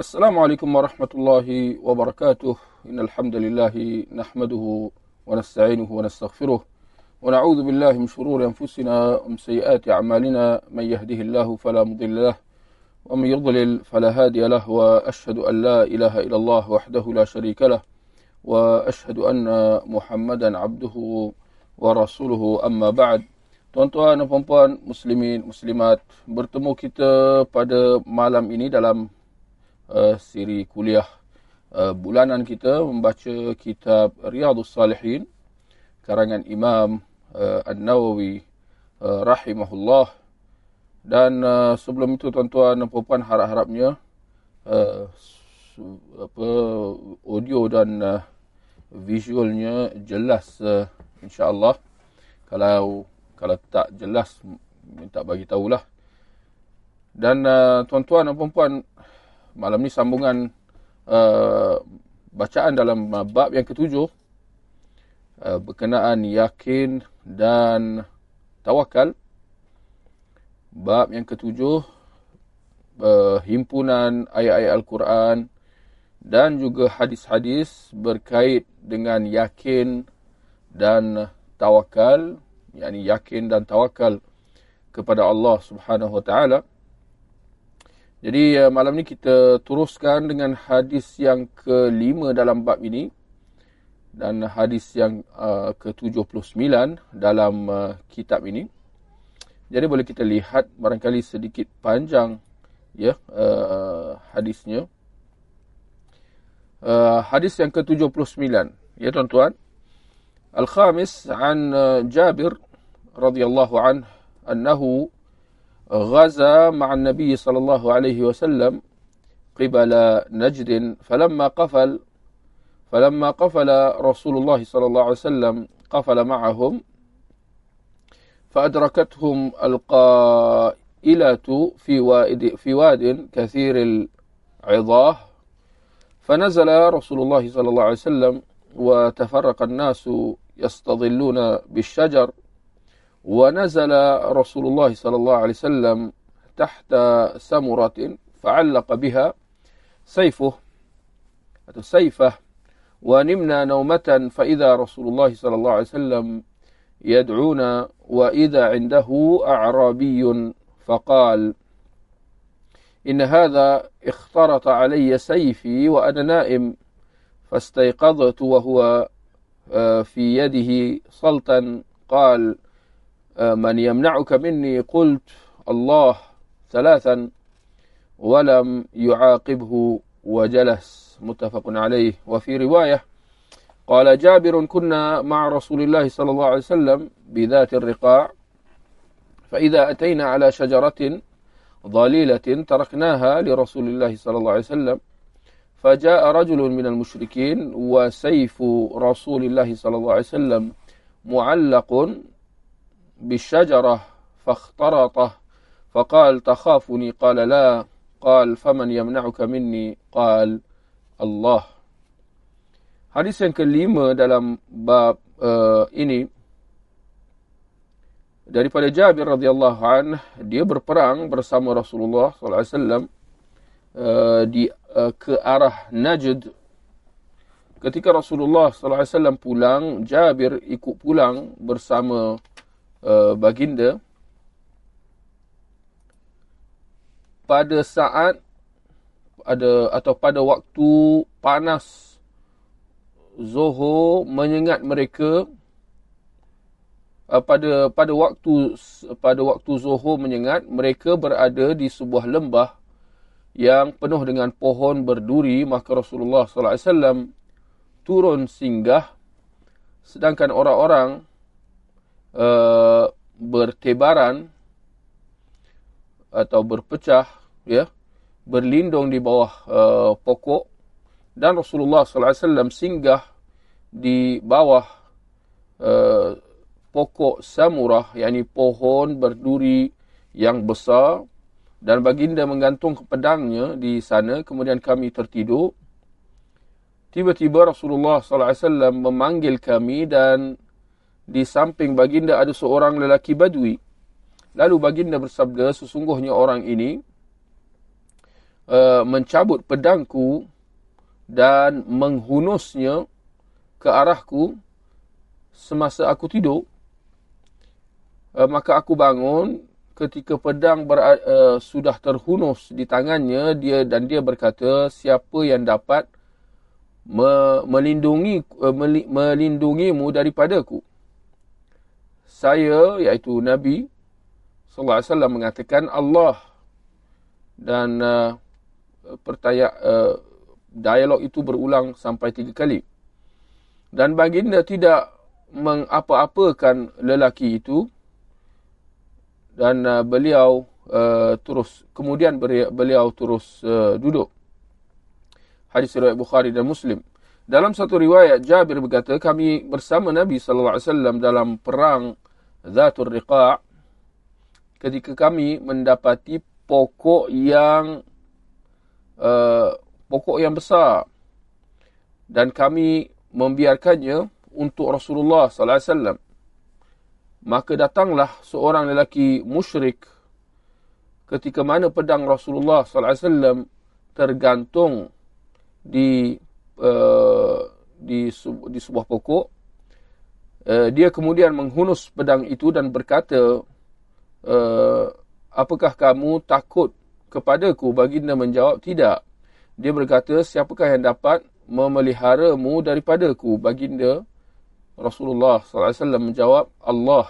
السلام عليكم ورحمة الله وبركاته. إن الحمد لله نحمده ونستعينه ونستغفره ونعوذ بالله من شرور أنفسنا ومن سيئات أعمالنا. من يهده الله فلا مضل له ومن يضلل فلا هادي له. وأشهد أن لا إله إلا الله وحده لا شريك له وأشهد أن محمدا عبده ورسوله. أما بعد Tuan-tuan dan puan-puan, muslimin, muslimat, bertemu kita pada malam ini dalam uh, siri kuliah uh, bulanan kita membaca kitab Riyadhus Salihin karangan Imam uh, An-Nawawi uh, rahimahullah. Dan uh, sebelum itu tuan-tuan dan puan-puan harap-harapnya uh, apa audio dan uh, visualnya jelas uh, insya-Allah. Kalau kalau tak jelas minta bagi tahulah. Dan uh, tuan-tuan dan puan-puan malam ni sambungan uh, bacaan dalam uh, bab yang ketujuh uh, berkenaan yakin dan tawakal. Bab yang ketujuh uh, himpunan ayat-ayat Al-Quran dan juga hadis-hadis berkait dengan yakin dan tawakal yakni yakin dan tawakal kepada Allah Subhanahu wa taala. Jadi uh, malam ni kita teruskan dengan hadis yang kelima dalam bab ini dan hadis yang eh, uh, ke-79 dalam uh, kitab ini. Jadi boleh kita lihat barangkali sedikit panjang ya uh, hadisnya. Uh, hadis yang ke-79 ya tuan-tuan. Al-khamis an uh, Jabir radhiyallahu anhu annahu غزا مع النبي صلى الله عليه وسلم قبل نجد فلما قفل فلما قفل رسول الله صلى الله عليه وسلم قفل معهم فأدركتهم القائلة في واد في واد كثير العظاه. فنزل رسول الله صلى الله عليه وسلم وتفرق الناس يستظلون بالشجر. ونزل رسول الله صلى الله عليه وسلم تحت سمرة فعلق بها سيفه سيفه ونمنا نومة فإذا رسول الله صلى الله عليه وسلم يدعونا وإذا عنده أعرابي فقال إن هذا اخترط علي سيفي وأنا نائم فاستيقظت وهو آه، في يده صلتا قال من يمنعك مني قلت الله ثلاثا ولم يعاقبه وجلس. متفق عليه. وفي رواية قال جابر كنا مع رسول الله صلى الله عليه وسلم بذات الرقاع فإذا أتينا على شجرة ضليلة تركناها لرسول الله صلى الله عليه وسلم فجاء رجل من المشركين وسيف رسول الله صلى الله عليه وسلم معلق بالشجرة فاخترطه فقال تخافني قال لا قال فمن يمنعك مني قال الله Hadis yang kelima dalam bab uh, ini daripada Jabir radhiyallahu an dia berperang bersama Rasulullah sallallahu alaihi wasallam uh, di uh, ke arah Najd. Ketika Rasulullah sallallahu alaihi wasallam pulang, Jabir ikut pulang bersama uh, baginda. Pada saat ada atau pada waktu panas Zuhur menyengat mereka uh, pada pada waktu pada waktu Zuhur menyengat mereka berada di sebuah lembah yang penuh dengan pohon berduri maka Rasulullah sallallahu alaihi wasallam turun singgah sedangkan orang-orang uh, bertebaran atau berpecah ya berlindung di bawah uh, pokok. Dan Rasulullah sallallahu alaihi wasallam singgah di bawah uh, pokok samurah yakni pohon berduri yang besar. Dan baginda menggantung pedangnya di sana kemudian kami tertidur. Tiba-tiba Rasulullah sallallahu alaihi wasallam memanggil kami dan di samping baginda ada seorang lelaki badui. Lalu baginda bersabda sesungguhnya orang ini uh, mencabut pedangku dan menghunusnya ke arahku semasa aku tidur. Uh, maka aku bangun ketika pedang ber, uh, sudah terhunus di tangannya dia dan dia berkata siapa yang dapat me, melindungi uh, melindungimu daripadaku saya iaitu nabi sallallahu alaihi wasallam mengatakan Allah. Dan uh, pertanya uh, dialog itu berulang sampai tiga kali. Dan baginda tidak mengapa-apakan lelaki itu. Dan uh, beliau uh, terus kemudian beliau terus uh, duduk. Hadis riwayat Bukhari dan Muslim. Dalam satu riwayat Jabir berkata kami bersama Nabi sallallahu alaihi wasallam dalam perang Zatul Riqa' ketika kami mendapati pokok yang uh, pokok yang besar. Dan kami membiarkannya untuk Rasulullah sallallahu alaihi wasallam. Maka datanglah seorang lelaki musyrik ketika mana pedang Rasulullah sallallahu alaihi wasallam tergantung di uh, di di sebuah pokok uh, dia kemudian menghunus pedang itu dan berkata uh, apakah kamu takut kepadaku? Baginda menjawab tidak. Dia berkata siapakah yang dapat memeliharamu daripadaku? Baginda Rasulullah SAW menjawab Allah.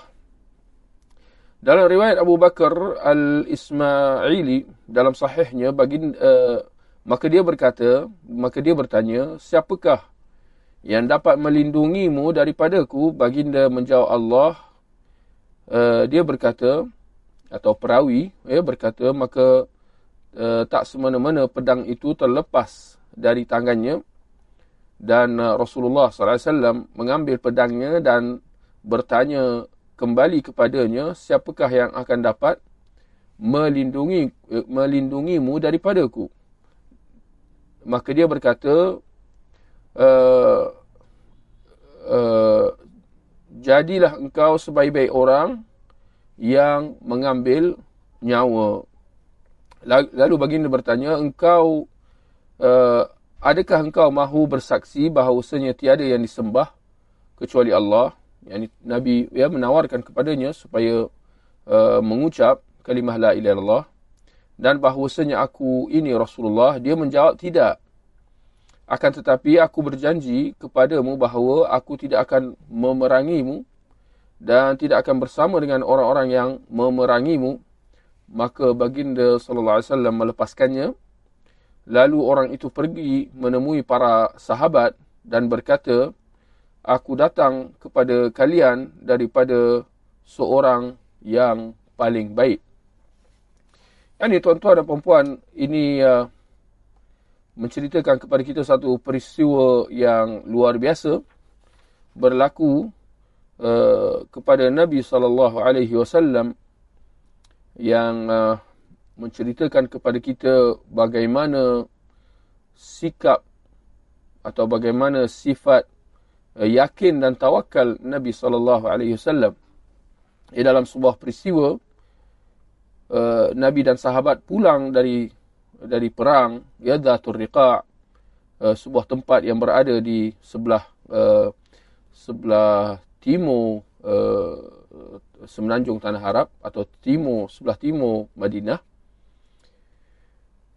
Dalam riwayat Abu Bakar Al-Ismaili dalam sahihnya bagi uh, maka dia berkata maka dia bertanya siapakah yang dapat melindungimu daripadaku baginda menjawab Allah uh, dia berkata atau perawi ya berkata maka uh, tak semena-mena pedang itu terlepas dari tangannya. Dan uh, Rasulullah SAW mengambil pedangnya dan bertanya kembali kepadanya siapakah yang akan dapat melindungi uh, melindungimu daripadaku? Maka dia berkata uh, uh, jadilah engkau sebaik-baik orang yang mengambil nyawa. Lalu baginda bertanya engkau uh, adakah engkau mahu bersaksi bahawasanya tiada yang disembah kecuali Allah? Yang Nabi ya menawarkan kepadanya supaya uh, mengucap kalimah la ilaha illallah. Dan bahawasanya aku ini Rasulullah. Dia menjawab tidak akan tetapi aku berjanji kepadamu bahawa aku tidak akan memerangimu dan tidak akan bersama dengan orang-orang yang memerangimu maka baginda sallallahu alaihi wasallam melepaskannya Lalu orang itu pergi menemui para sahabat dan berkata, Aku datang kepada kalian daripada seorang yang paling baik. Ini tuan-tuan dan perempuan, ini uh, menceritakan kepada kita satu peristiwa yang luar biasa berlaku uh, kepada Nabi sallallahu alaihi wasallam yang uh, menceritakan kepada kita bagaimana sikap atau bagaimana sifat uh, yakin dan tawakal Nabi sallallahu alaihi wasallam. Di dalam sebuah peristiwa Nabi dan sahabat pulang dari dari perang Yadatul Riqa' uh, sebuah tempat yang berada di sebelah uh, sebelah timur uh, semenanjung Tanah Arab atau timur sebelah timur Madinah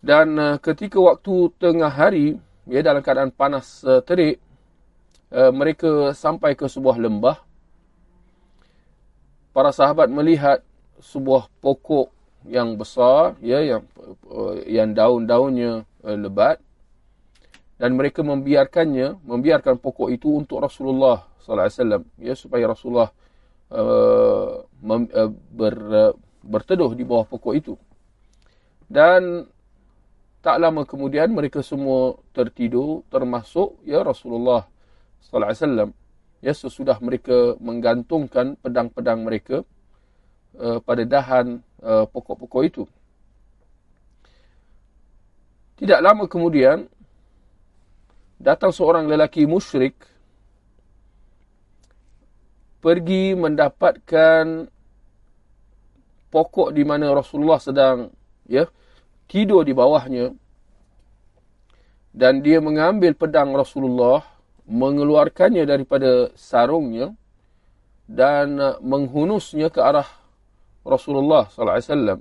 dan uh, ketika waktu tengah hari, ya dalam keadaan panas uh, terik, uh, mereka sampai ke sebuah lembah. Para sahabat melihat sebuah pokok yang besar, ya yang uh, yang daun-daunnya uh, lebat dan mereka membiarkannya, membiarkan pokok itu untuk Rasulullah sallallahu alaihi wasallam, ya supaya Rasulullah uh, mem, uh, ber, uh, berteduh di bawah pokok itu. Dan tak lama kemudian mereka semua tertidur termasuk ya Rasulullah sallallahu alaihi wasallam ya sesudah mereka menggantungkan pedang-pedang mereka uh, pada dahan uh, pokok-pokok itu. Tidak lama kemudian datang seorang lelaki musyrik pergi mendapatkan pokok di mana Rasulullah sedang ya tidur di bawahnya. Dan dia mengambil pedang Rasulullah mengeluarkannya daripada sarungnya dan uh, menghunusnya ke arah Rasulullah sallallahu alaihi wasallam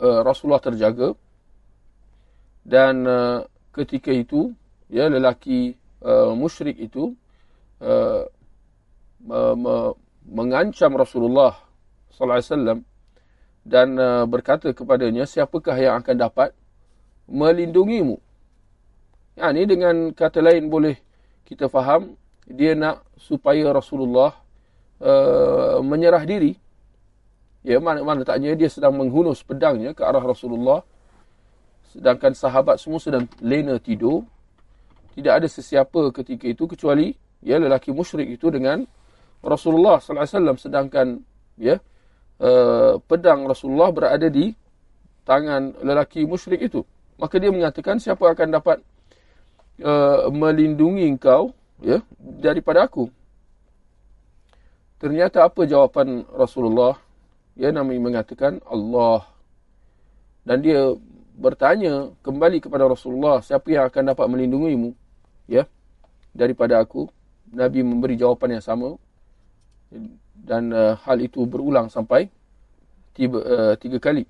uh, Rasulullah terjaga dan uh, ketika itu ya lelaki musyrik itu mengancam Rasulullah sallallahu alaihi wasallam dan berkata kepadanya siapakah yang akan dapat melindungimu? Ya ini dengan kata lain boleh kita faham dia nak supaya Rasulullah uh, menyerah diri. Ya, mana, mana taknya dia sedang menghunus pedangnya ke arah Rasulullah. Sedangkan sahabat semua sedang lena tidur. Tidak ada sesiapa ketika itu kecuali ya lelaki musyrik itu dengan Rasulullah sallallahu alaihi wasallam sedangkan ya uh, pedang Rasulullah berada di tangan lelaki musyrik itu. Maka dia mengatakan siapa akan dapat uh, melindungi engkau ya daripada aku. Ternyata apa jawapan Rasulullah? Ya Nabi mengatakan Allah. Dan dia bertanya kembali kepada Rasulullah, siapa yang akan dapat melindungimu? Ya. Daripada aku. Nabi memberi jawapan yang sama. Dan uh, hal itu berulang sampai tiba, uh, tiga kali.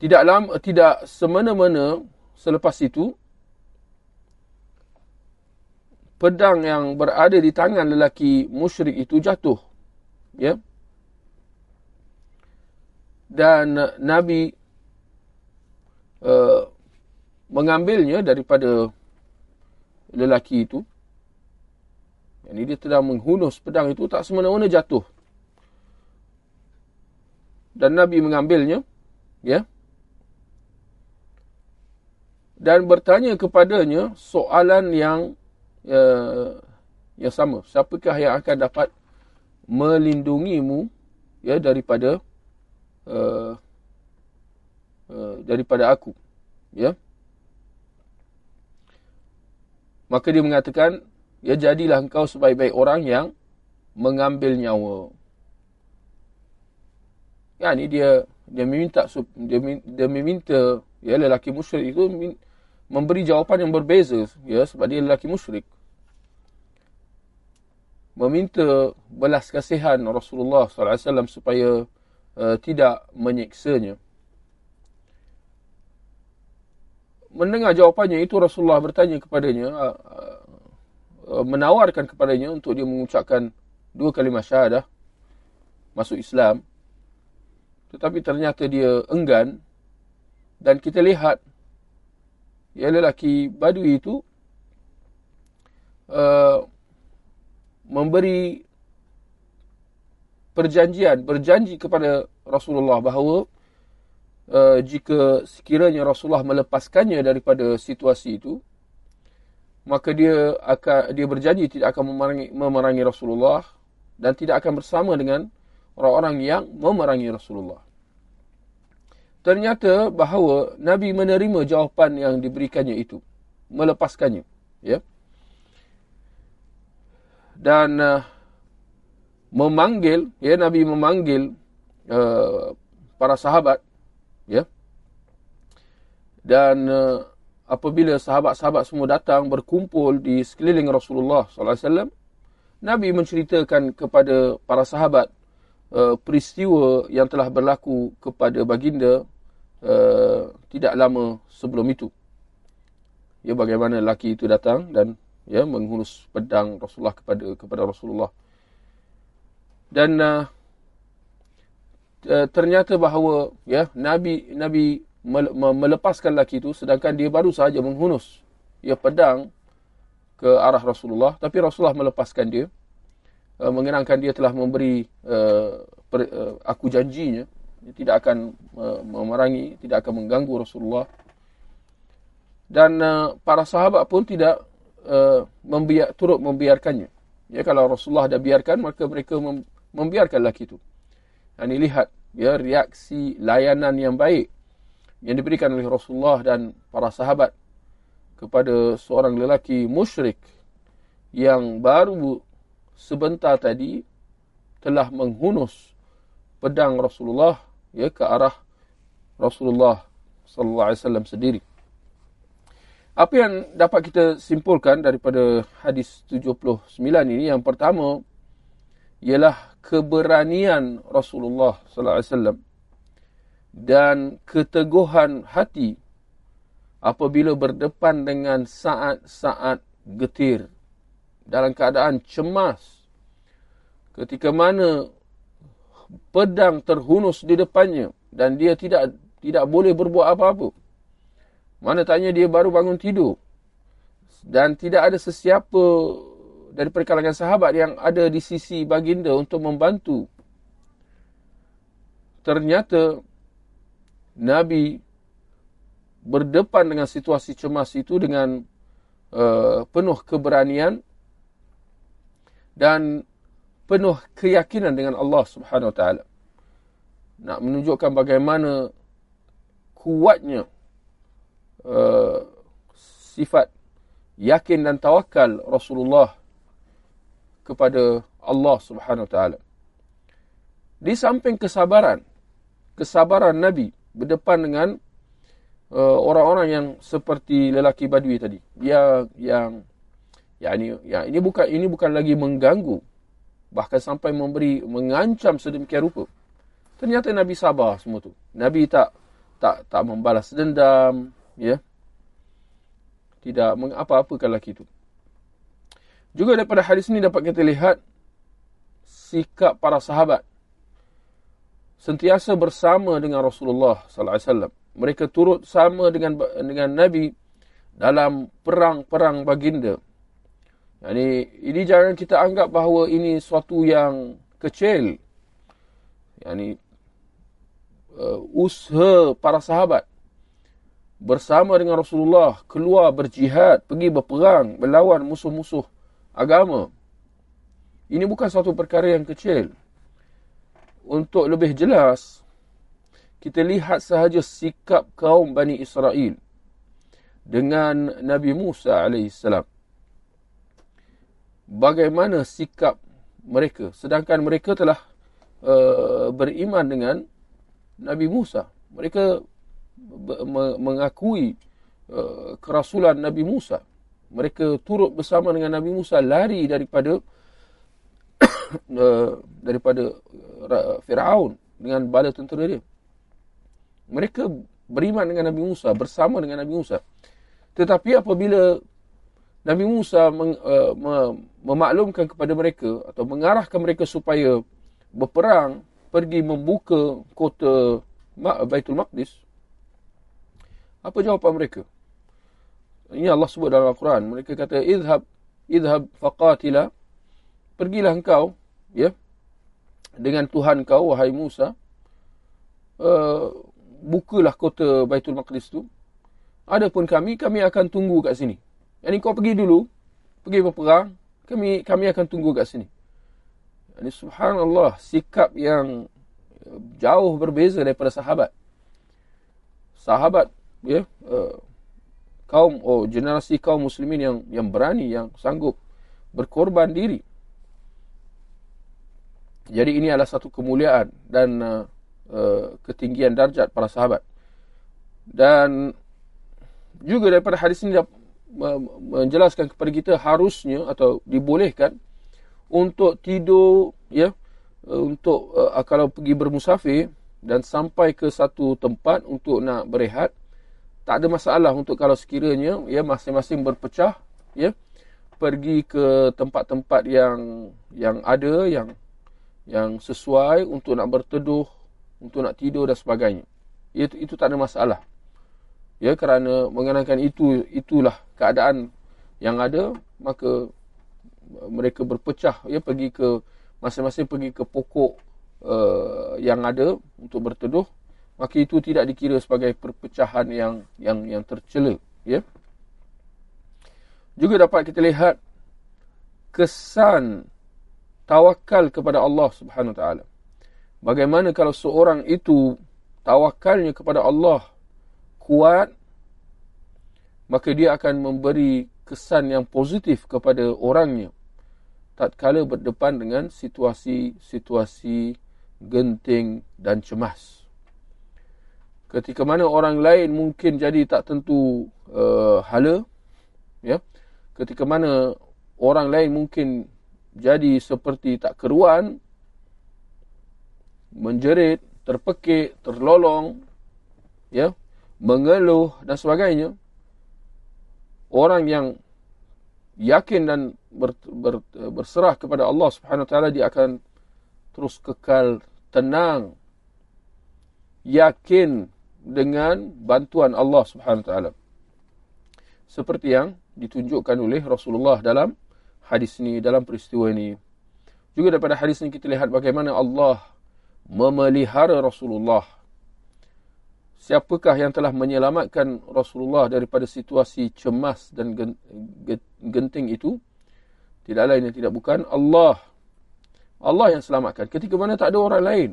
Tidak lama, tidak semena-mena selepas itu pedang yang berada di tangan lelaki musyrik itu jatuh. Ya. Dan Nabi uh, mengambilnya daripada lelaki itu. Ini dia telah menghunus pedang itu tak semena-mena jatuh. Dan Nabi mengambilnya. Ya. Dan bertanya kepadanya soalan yang uh, yang sama. Siapakah yang akan dapat melindungimu ya daripada uh, uh, daripada aku ya? Maka dia mengatakan ya jadilah engkau sebaik-baik orang yang mengambil nyawa. Ya ni dia dia meminta dia, dia meminta ya lelaki musyrik itu memberi jawapan yang berbeza ya sebab dia lelaki musyrik meminta belas kasihan Rasulullah wasallam supaya uh, tidak menyiksanya. Mendengar jawapannya itu Rasulullah bertanya kepadanya uh, uh, menawarkan kepadanya untuk dia mengucapkan dua kalimah syahadah masuk Islam. Tetapi ternyata dia enggan. Dan kita lihat ya lelaki badui itu uh, memberi perjanjian berjanji kepada Rasulullah bahawa uh, jika sekiranya Rasulullah melepaskannya daripada situasi itu maka dia akan dia berjanji tidak akan memerangi, memerangi Rasulullah dan tidak akan bersama dengan orang-orang yang memerangi Rasulullah ternyata bahawa Nabi menerima jawapan yang diberikannya itu. Melepaskannya. Ya. Dan uh, memanggil, ya Nabi memanggil uh, para sahabat. Ya. Dan uh, apabila sahabat-sahabat semua datang berkumpul di sekeliling Rasulullah SAW, Nabi menceritakan kepada para sahabat uh, peristiwa yang telah berlaku kepada baginda uh, tidak lama sebelum itu. Ya bagaimana lelaki itu datang dan ya menghunus pedang Rasulullah kepada kepada Rasulullah. Dan uh, ternyata bahawa ya Nabi Nabi melepaskan lelaki itu sedangkan dia baru sahaja menghunus ya pedang ke arah Rasulullah tapi Rasulullah melepaskan dia uh, mengenangkan dia telah memberi uh, per, uh, aku janjinya dia tidak akan uh, memerangi, tidak akan mengganggu Rasulullah. Dan uh, para sahabat pun tidak uh, membiar, turut membiarkannya. Ya, kalau Rasulullah dah biarkan, maka mereka mem membiarkan lelaki itu. Dan ini lihat ya, reaksi layanan yang baik yang diberikan oleh Rasulullah dan para sahabat kepada seorang lelaki musyrik yang baru sebentar tadi telah menghunus pedang Rasulullah ya ke arah Rasulullah sallallahu alaihi wasallam sendiri. Apa yang dapat kita simpulkan daripada hadis 79 ini? Yang pertama ialah keberanian Rasulullah sallallahu alaihi wasallam dan keteguhan hati apabila berdepan dengan saat-saat getir dalam keadaan cemas. Ketika mana pedang terhunus di depannya dan dia tidak tidak boleh berbuat apa-apa mana tanya dia baru bangun tidur. Dan tidak ada sesiapa daripada kalangan sahabat yang ada di sisi baginda untuk membantu. Ternyata Nabi berdepan dengan situasi cemas itu dengan uh, penuh keberanian dan penuh keyakinan dengan Allah Subhanahu Wa Taala. Nak menunjukkan bagaimana kuatnya Uh, sifat yakin dan tawakal Rasulullah kepada Allah Subhanahu Taala. Di samping kesabaran, kesabaran Nabi berdepan dengan uh, orang-orang yang seperti lelaki Badui tadi. Dia yang ya ini ya ini bukan ini bukan lagi mengganggu bahkan sampai memberi mengancam sedemikian rupa. Ternyata Nabi sabar semua tu. Nabi tak tak tak membalas dendam, ya. Tidak mengapa-apakan lelaki itu. Juga daripada hadis ini dapat kita lihat sikap para sahabat. Sentiasa bersama dengan Rasulullah sallallahu alaihi wasallam. Mereka turut sama dengan dengan Nabi dalam perang-perang baginda. Yani ini jangan kita anggap bahawa ini suatu yang kecil. Yani uh, usaha para sahabat bersama dengan Rasulullah keluar berjihad, pergi berperang, melawan musuh-musuh agama. Ini bukan suatu perkara yang kecil. Untuk lebih jelas, kita lihat sahaja sikap kaum Bani Israel dengan Nabi Musa AS. Bagaimana sikap mereka sedangkan mereka telah uh, beriman dengan Nabi Musa. Mereka mengakui uh, kerasulan Nabi Musa. Mereka turut bersama dengan Nabi Musa lari daripada uh, daripada uh, Firaun dengan bala tentera dia. Mereka beriman dengan Nabi Musa bersama dengan Nabi Musa. Tetapi apabila Nabi Musa meng, uh, memaklumkan kepada mereka atau mengarahkan mereka supaya berperang pergi membuka kota Baitul Maqdis apa jawapan mereka? Ini Allah sebut dalam Al-Quran. Mereka kata, idhab, idhab faqatila. Pergilah engkau, ya, dengan Tuhan kau, wahai Musa. Uh, bukalah kota Baitul Maqdis tu. Adapun kami, kami akan tunggu kat sini. Yang kau pergi dulu, pergi berperang, kami kami akan tunggu kat sini. Ini subhanallah, sikap yang jauh berbeza daripada sahabat. Sahabat ya uh, kaum oh generasi kaum muslimin yang yang berani yang sanggup berkorban diri. Jadi ini adalah satu kemuliaan dan uh, uh, ketinggian darjat para sahabat. Dan juga daripada hadis ini menjelaskan kepada kita harusnya atau dibolehkan untuk tidur ya untuk uh, kalau pergi bermusafir dan sampai ke satu tempat untuk nak berehat tak ada masalah untuk kalau sekiranya ya masing-masing berpecah ya pergi ke tempat-tempat yang yang ada yang yang sesuai untuk nak berteduh untuk nak tidur dan sebagainya. Itu itu tak ada masalah. Ya kerana mengenangkan itu itulah keadaan yang ada maka mereka berpecah ya pergi ke masing-masing pergi ke pokok uh, yang ada untuk berteduh maka itu tidak dikira sebagai perpecahan yang yang yang tercela ya. Juga dapat kita lihat kesan tawakal kepada Allah Subhanahu taala. Bagaimana kalau seorang itu tawakalnya kepada Allah kuat maka dia akan memberi kesan yang positif kepada orangnya. Tatkala berdepan dengan situasi-situasi genting dan cemas ketika mana orang lain mungkin jadi tak tentu uh, hala ya. Ketika mana orang lain mungkin jadi seperti tak keruan menjerit terpekik terlolong ya mengeluh dan sebagainya orang yang yakin dan ber, ber, berserah kepada Allah Subhanahu taala dia akan terus kekal tenang yakin dengan bantuan Allah Subhanahu taala seperti yang ditunjukkan oleh Rasulullah dalam hadis ini dalam peristiwa ini juga daripada hadis ini kita lihat bagaimana Allah memelihara Rasulullah siapakah yang telah menyelamatkan Rasulullah daripada situasi cemas dan genting itu? Tidak lain yang tidak bukan Allah. Allah yang selamatkan. Ketika mana tak ada orang lain.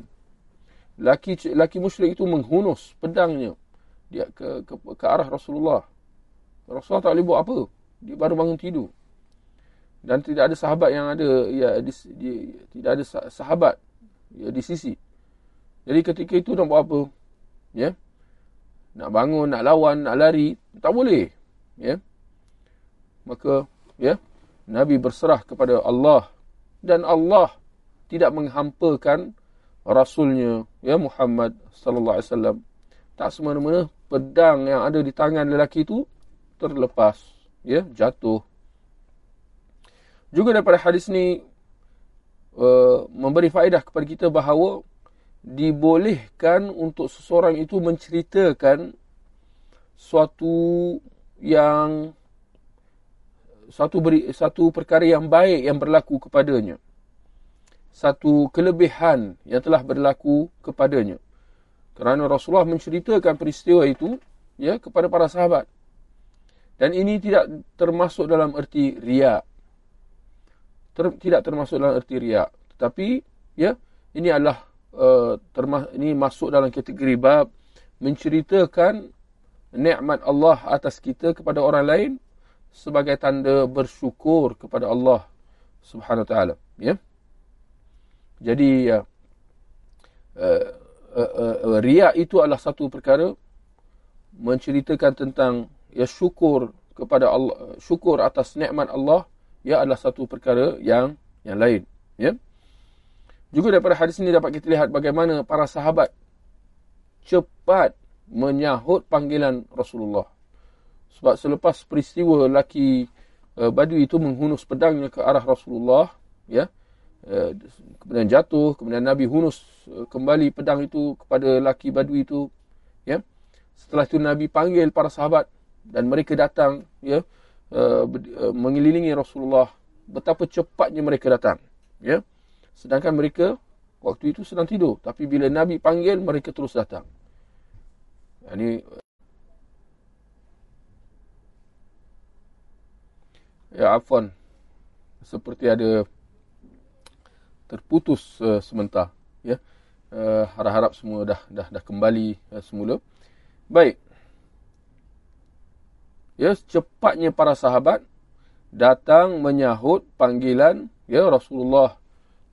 Laki laki musyrik itu menghunus pedangnya dia ke, ke, ke arah Rasulullah. Rasulullah tak boleh buat apa. Dia baru bangun tidur. Dan tidak ada sahabat yang ada ya di, di, tidak ada sahabat ya, di sisi. Jadi ketika itu nak buat apa? Ya. Nak bangun, nak lawan, nak lari, tak boleh. Ya. Maka, ya, Nabi berserah kepada Allah dan Allah tidak menghampakan rasulnya ya Muhammad sallallahu alaihi wasallam. Tak semena-mena pedang yang ada di tangan lelaki itu terlepas ya jatuh. Juga daripada hadis ni uh, memberi faedah kepada kita bahawa dibolehkan untuk seseorang itu menceritakan suatu yang satu beri, satu perkara yang baik yang berlaku kepadanya satu kelebihan yang telah berlaku kepadanya. Kerana Rasulullah menceritakan peristiwa itu ya kepada para sahabat. Dan ini tidak termasuk dalam erti riak Ter, tidak termasuk dalam erti riak tetapi ya ini adalah uh, ini masuk dalam kategori bab menceritakan nikmat Allah atas kita kepada orang lain sebagai tanda bersyukur kepada Allah Subhanahu taala ya jadi uh, uh, uh, uh, riak itu adalah satu perkara menceritakan tentang ya syukur kepada Allah syukur atas nikmat Allah ya adalah satu perkara yang yang lain ya juga daripada hadis ini dapat kita lihat bagaimana para sahabat cepat menyahut panggilan Rasulullah. Sebab selepas peristiwa lelaki uh, Badui itu menghunus pedangnya ke arah Rasulullah, ya, uh, kemudian jatuh, kemudian Nabi hunus uh, kembali pedang itu kepada lelaki Badui itu, ya. Setelah itu Nabi panggil para sahabat dan mereka datang, ya, uh, mengelilingi Rasulullah. Betapa cepatnya mereka datang, ya. Sedangkan mereka waktu itu sedang tidur. Tapi bila Nabi panggil, mereka terus datang. Ini Ya, Afwan. Seperti ada terputus uh, sementara. Ya. Uh, harap-harap semua dah dah dah kembali uh, semula. Baik. Ya, cepatnya para sahabat datang menyahut panggilan ya Rasulullah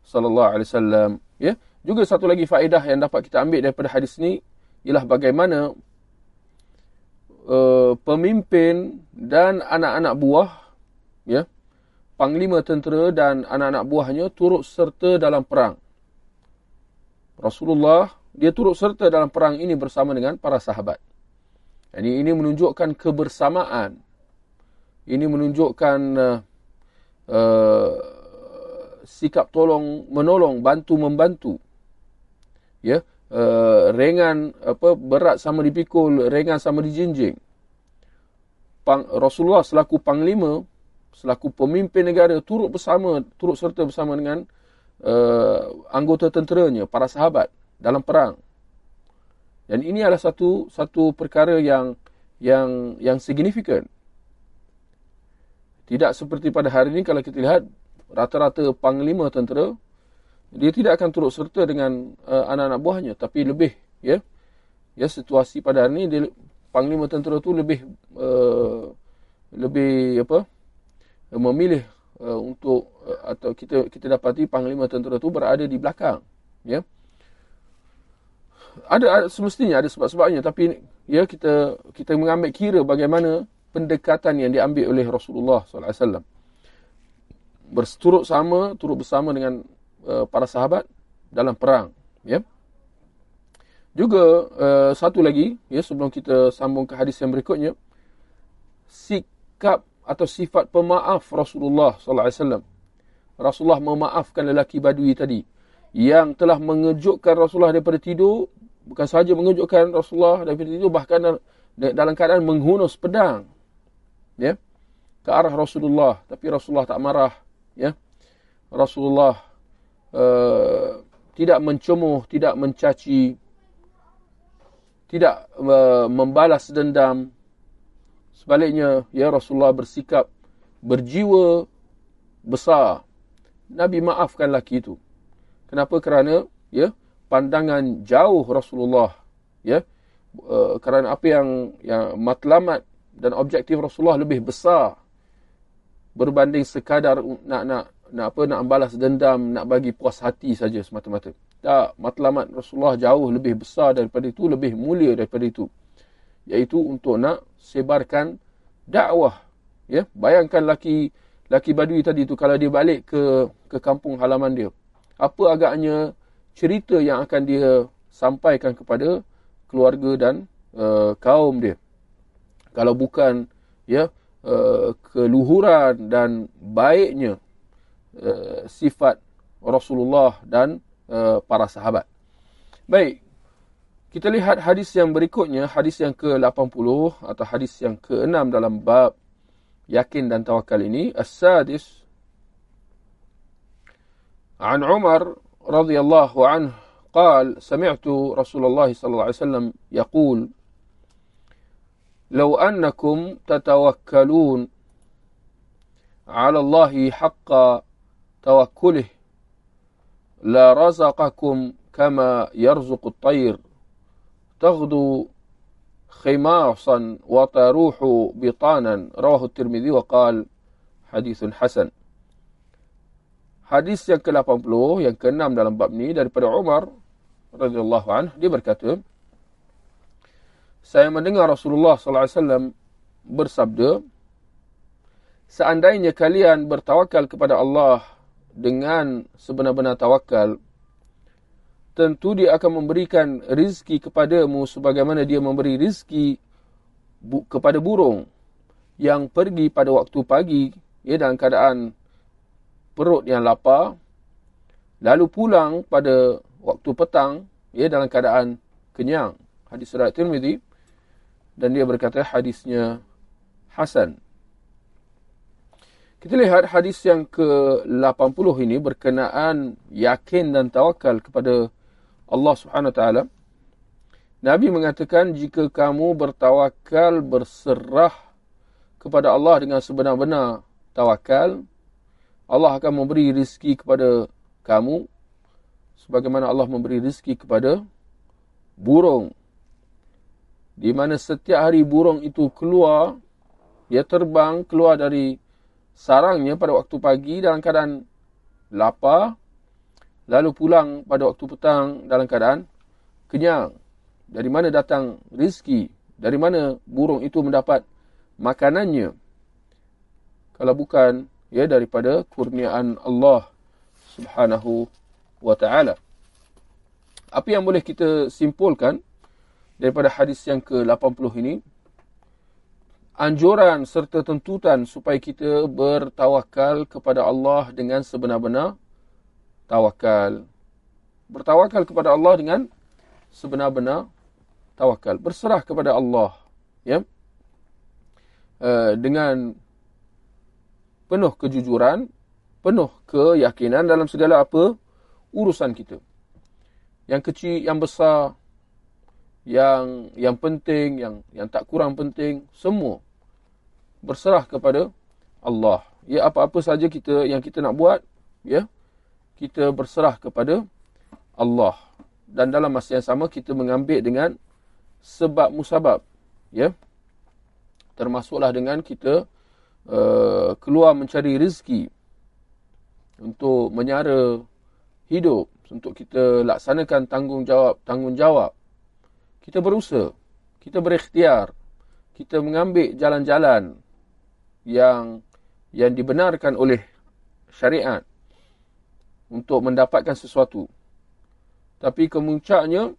sallallahu alaihi wasallam ya juga satu lagi faedah yang dapat kita ambil daripada hadis ni ialah bagaimana uh, pemimpin dan anak-anak buah ya panglima tentera dan anak-anak buahnya turut serta dalam perang. Rasulullah dia turut serta dalam perang ini bersama dengan para sahabat. Jadi ini menunjukkan kebersamaan. Ini menunjukkan uh, uh, sikap tolong menolong bantu membantu. Ya uh, ringan apa berat sama dipikul ringan sama dijinjing. Pang, Rasulullah selaku panglima selaku pemimpin negara turut bersama turut serta bersama dengan uh, anggota tenteranya para sahabat dalam perang. Dan ini adalah satu satu perkara yang yang yang signifikan. Tidak seperti pada hari ini kalau kita lihat rata-rata panglima tentera dia tidak akan turut serta dengan uh, anak-anak buahnya. Tapi lebih ya ya situasi pada hari ini dia, panglima tentera tu lebih uh, lebih apa memilih uh, untuk uh, atau kita kita dapati panglima tentera tu berada di belakang ya ada, ada semestinya ada sebab-sebabnya tapi ya kita kita mengambil kira bagaimana pendekatan yang diambil oleh Rasulullah sallallahu alaihi wasallam. Berturut sama, turut bersama dengan uh, para sahabat dalam perang, ya. Juga uh, satu lagi, ya sebelum kita sambung ke hadis yang berikutnya, sikap atau sifat pemaaf Rasulullah sallallahu alaihi wasallam. Rasulullah memaafkan lelaki Badui tadi yang telah mengejutkan Rasulullah daripada tidur, bukan sahaja mengejutkan Rasulullah daripada tidur bahkan dalam keadaan menghunus pedang ya ke arah Rasulullah tapi Rasulullah tak marah ya Rasulullah uh, tidak mencemuh tidak mencaci tidak uh, membalas dendam sebaliknya ya Rasulullah bersikap berjiwa besar. Nabi maafkan laki itu. Kenapa? Kerana ya pandangan jauh Rasulullah ya. Uh, kerana apa yang yang matlamat dan objektif Rasulullah lebih besar berbanding sekadar nak nak nak apa nak balas dendam nak bagi puas hati saja semata-mata. Tak matlamat Rasulullah jauh lebih besar daripada itu lebih mulia daripada itu iaitu untuk nak sebarkan dakwah ya bayangkan laki laki badui tadi itu kalau dia balik ke ke kampung halaman dia apa agaknya cerita yang akan dia sampaikan kepada keluarga dan uh, kaum dia kalau bukan ya uh, keluhuran dan baiknya uh, sifat Rasulullah dan uh, para sahabat. Baik. Kita lihat hadis yang berikutnya, hadis yang ke-80 atau hadis yang ke-6 dalam bab yakin dan tawakal ini, as-sadis عن عمر رضي الله عنه قال سمعت رسول الله صلى الله عليه وسلم يقول لو أنكم تتوكلون على الله حق توكله لرزقكم كما يرزق الطير تغدو خماصا وتروح بطانا رواه الترمذي وقال حديث حسن Hadis yang ke-80 yang ke-6 dalam bab ni daripada Umar radhiyallahu anhu dia berkata saya mendengar Rasulullah sallallahu alaihi wasallam bersabda seandainya kalian bertawakal kepada Allah dengan sebenar-benar tawakal tentu dia akan memberikan rizki kepadamu sebagaimana dia memberi rizki bu- kepada burung yang pergi pada waktu pagi ya dalam keadaan perut yang lapar lalu pulang pada waktu petang ya dalam keadaan kenyang hadis riwayat Tirmizi dan dia berkata hadisnya hasan. Kita lihat hadis yang ke-80 ini berkenaan yakin dan tawakal kepada Allah Subhanahu taala. Nabi mengatakan jika kamu bertawakal berserah kepada Allah dengan sebenar-benar tawakal, Allah akan memberi rezeki kepada kamu sebagaimana Allah memberi rezeki kepada burung di mana setiap hari burung itu keluar, dia terbang keluar dari sarangnya pada waktu pagi dalam keadaan lapar, lalu pulang pada waktu petang dalam keadaan kenyang. Dari mana datang rizki? Dari mana burung itu mendapat makanannya? Kalau bukan ya daripada kurniaan Allah Subhanahu wa taala. Apa yang boleh kita simpulkan daripada hadis yang ke-80 ini anjuran serta tuntutan supaya kita bertawakal kepada Allah dengan sebenar-benar tawakal. Bertawakal kepada Allah dengan sebenar-benar tawakal. Berserah kepada Allah. Ya. Uh, dengan penuh kejujuran, penuh keyakinan dalam segala apa urusan kita. Yang kecil, yang besar, yang yang penting, yang yang tak kurang penting, semua berserah kepada Allah. Ya apa-apa saja kita yang kita nak buat, ya kita berserah kepada Allah. Dan dalam masa yang sama kita mengambil dengan sebab musabab, ya. Termasuklah dengan kita uh, keluar mencari rezeki untuk menyara hidup, untuk kita laksanakan tanggungjawab tanggungjawab kita berusaha, kita berikhtiar, kita mengambil jalan-jalan yang yang dibenarkan oleh syariat untuk mendapatkan sesuatu. Tapi kemuncaknya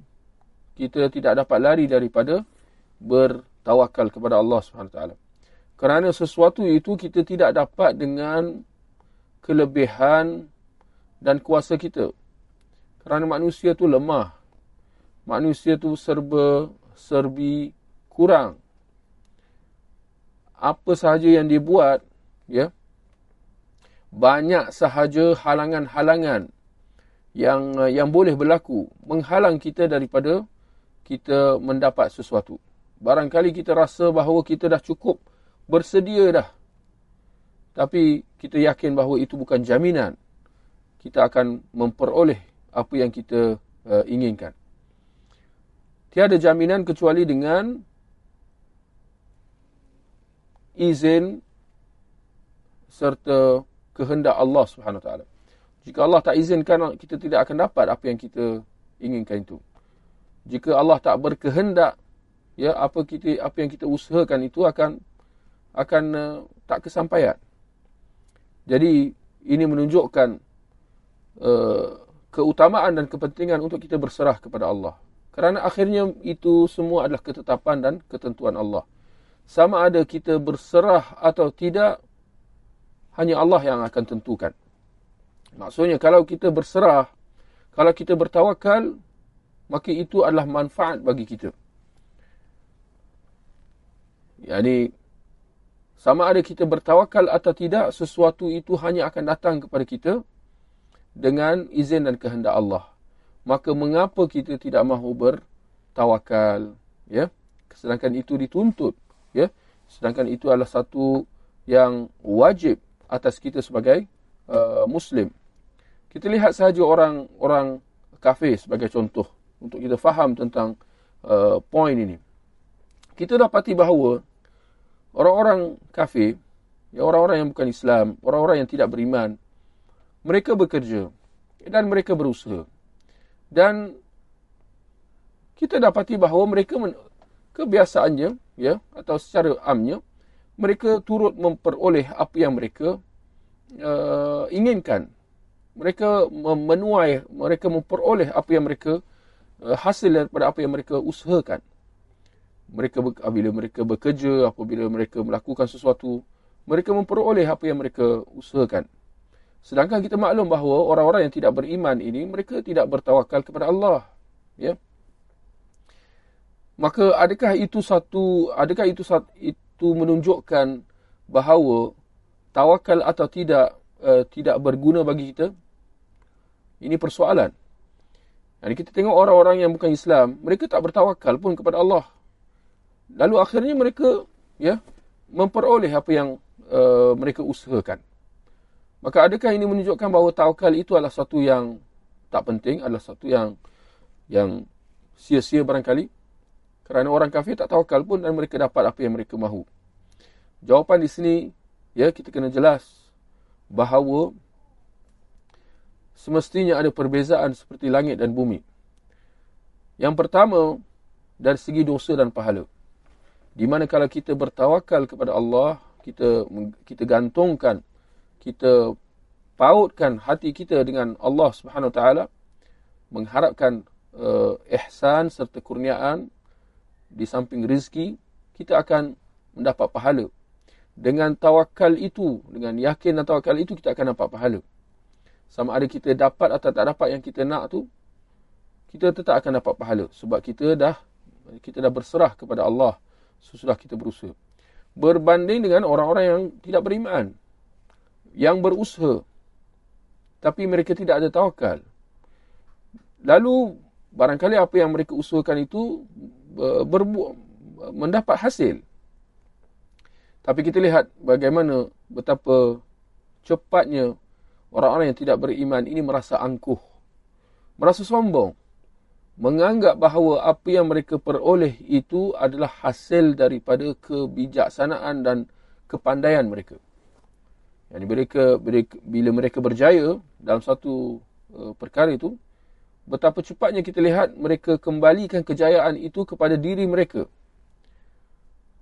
kita tidak dapat lari daripada bertawakal kepada Allah taala. Kerana sesuatu itu kita tidak dapat dengan kelebihan dan kuasa kita. Kerana manusia tu lemah. Manusia tu serba serbi kurang apa sahaja yang dia buat, ya, banyak sahaja halangan-halangan yang yang boleh berlaku menghalang kita daripada kita mendapat sesuatu. Barangkali kita rasa bahawa kita dah cukup bersedia dah. Tapi kita yakin bahawa itu bukan jaminan kita akan memperoleh apa yang kita uh, inginkan. Tiada jaminan kecuali dengan izin serta kehendak Allah Subhanahu taala. Jika Allah tak izinkan kita tidak akan dapat apa yang kita inginkan itu. Jika Allah tak berkehendak ya apa kita apa yang kita usahakan itu akan akan uh, tak kesampaian. Jadi ini menunjukkan uh, keutamaan dan kepentingan untuk kita berserah kepada Allah. Kerana akhirnya itu semua adalah ketetapan dan ketentuan Allah sama ada kita berserah atau tidak hanya Allah yang akan tentukan. Maksudnya kalau kita berserah, kalau kita bertawakal, maka itu adalah manfaat bagi kita. Yani sama ada kita bertawakal atau tidak, sesuatu itu hanya akan datang kepada kita dengan izin dan kehendak Allah. Maka mengapa kita tidak mahu bertawakal? Ya, sedangkan itu dituntut ya sedangkan itu adalah satu yang wajib atas kita sebagai uh, muslim. Kita lihat sahaja orang orang kafir sebagai contoh untuk kita faham tentang uh, poin ini. Kita dapati bahawa orang-orang kafir ya orang-orang yang bukan Islam orang-orang yang tidak beriman mereka bekerja dan mereka berusaha. Dan kita dapati bahawa mereka kebiasaannya ya atau secara amnya mereka turut memperoleh apa yang mereka uh, inginkan. Mereka memenuhi mereka memperoleh apa yang mereka uh, hasil daripada apa yang mereka usahakan. Mereka apabila mereka bekerja apabila mereka melakukan sesuatu mereka memperoleh apa yang mereka usahakan. Sedangkan kita maklum bahawa orang-orang yang tidak beriman ini mereka tidak bertawakal kepada Allah ya. Maka adakah itu satu adakah itu satu, itu menunjukkan bahawa tawakal atau tidak uh, tidak berguna bagi kita? Ini persoalan. Jadi kita tengok orang-orang yang bukan Islam, mereka tak bertawakal pun kepada Allah. Lalu akhirnya mereka ya memperoleh apa yang uh, mereka usahakan. Maka adakah ini menunjukkan bahawa tawakal itu adalah satu yang tak penting, adalah satu yang yang sia-sia barangkali? Kerana orang kafir tak tawakal pun dan mereka dapat apa yang mereka mahu. Jawapan di sini, ya kita kena jelas bahawa semestinya ada perbezaan seperti langit dan bumi. Yang pertama, dari segi dosa dan pahala. Di mana kalau kita bertawakal kepada Allah, kita kita gantungkan, kita pautkan hati kita dengan Allah Subhanahu taala mengharapkan uh, ihsan serta kurniaan di samping rezeki, kita akan mendapat pahala. Dengan tawakal itu, dengan yakin dan tawakal itu, kita akan dapat pahala. Sama ada kita dapat atau tak dapat yang kita nak tu, kita tetap akan dapat pahala. Sebab kita dah kita dah berserah kepada Allah sesudah kita berusaha. Berbanding dengan orang-orang yang tidak beriman. Yang berusaha. Tapi mereka tidak ada tawakal. Lalu, barangkali apa yang mereka usahakan itu berbu- mendapat hasil. Tapi kita lihat bagaimana betapa cepatnya orang-orang yang tidak beriman ini merasa angkuh. Merasa sombong. Menganggap bahawa apa yang mereka peroleh itu adalah hasil daripada kebijaksanaan dan kepandaian mereka. Jadi mereka, bila mereka berjaya dalam satu uh, perkara itu, betapa cepatnya kita lihat mereka kembalikan kejayaan itu kepada diri mereka.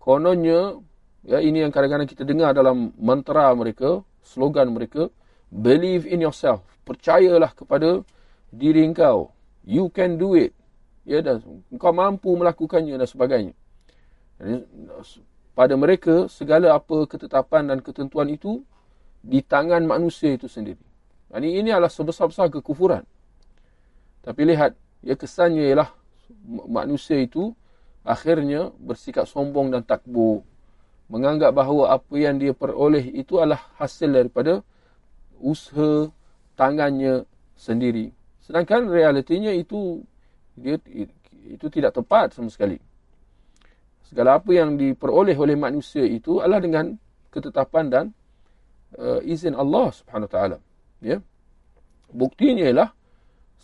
Kononnya, ya ini yang kadang-kadang kita dengar dalam mantra mereka, slogan mereka, believe in yourself. Percayalah kepada diri engkau. You can do it. Ya, dan engkau mampu melakukannya dan sebagainya. Pada mereka, segala apa ketetapan dan ketentuan itu di tangan manusia itu sendiri. Ini, ini adalah sebesar-besar kekufuran. Tapi lihat, ya kesannya ialah manusia itu akhirnya bersikap sombong dan takbur. Menganggap bahawa apa yang dia peroleh itu adalah hasil daripada usaha tangannya sendiri. Sedangkan realitinya itu dia itu tidak tepat sama sekali. Segala apa yang diperoleh oleh manusia itu adalah dengan ketetapan dan uh, izin Allah Subhanahu taala. Ya. Buktinya ialah